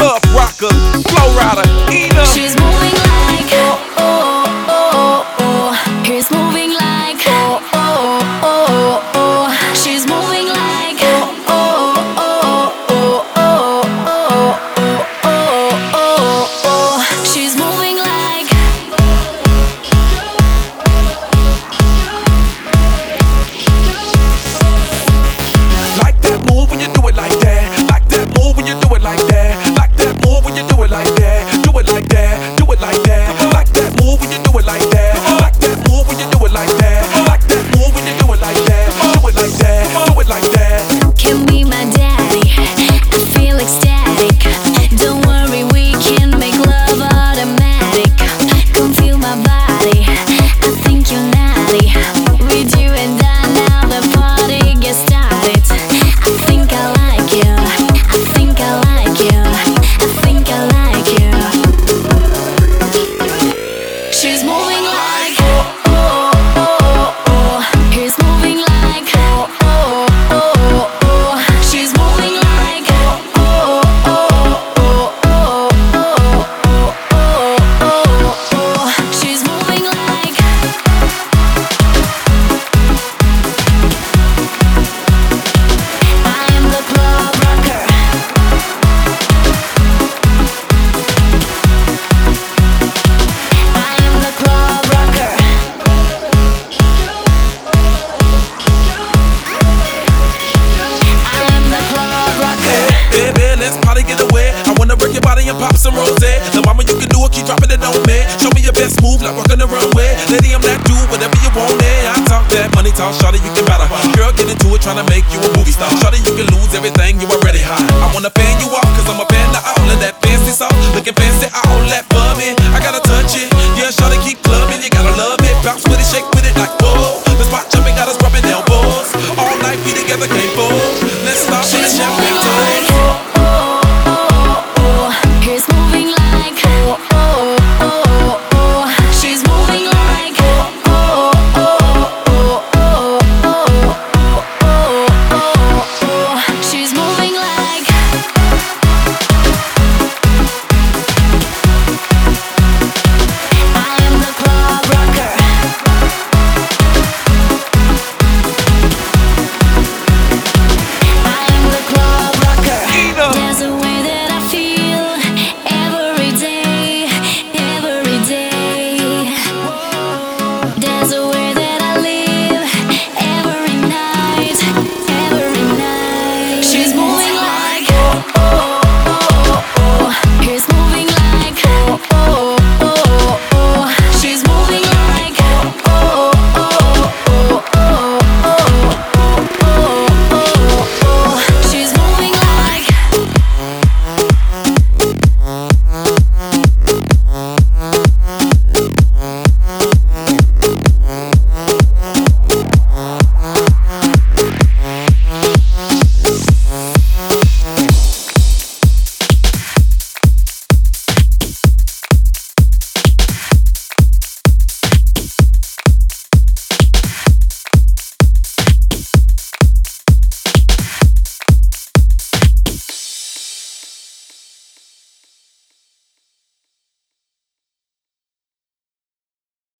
club rocker, flow rider, eater. She's moving pop some rose. The mama you can do it, keep dropping it on me. Show me your best move, like walking the runway. Lady, I'm that dude, whatever you want, eh? I talk that money talk, shawty, you can battle. Girl, get into it, trying to make you a movie star. Shawty, you can lose everything, you already hot. I wanna fan you up.